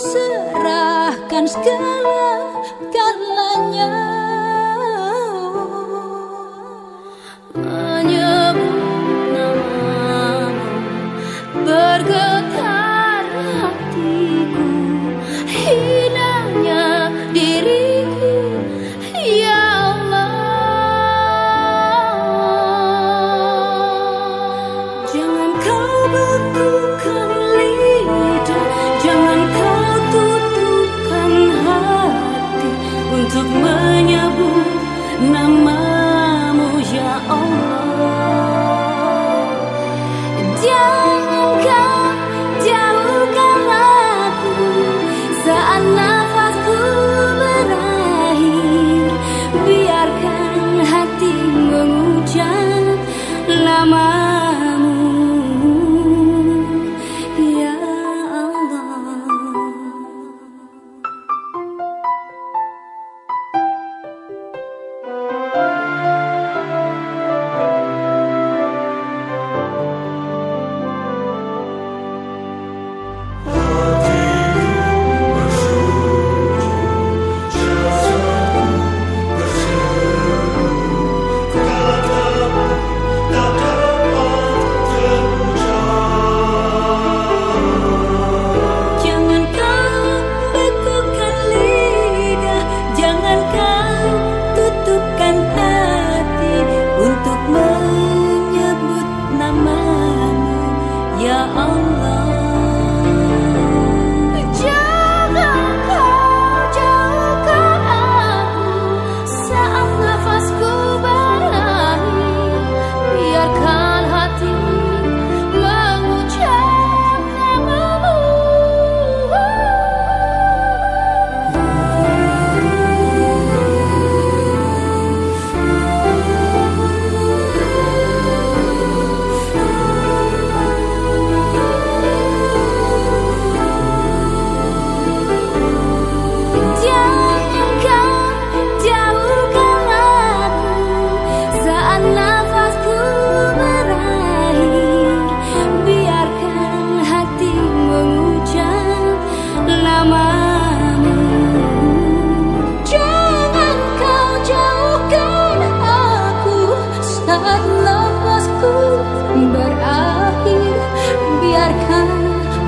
serahkan segala saat nafasku berakhir biarkan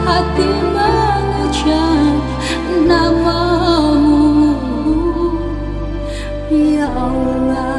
hati mengucap namamu. Ya Allah.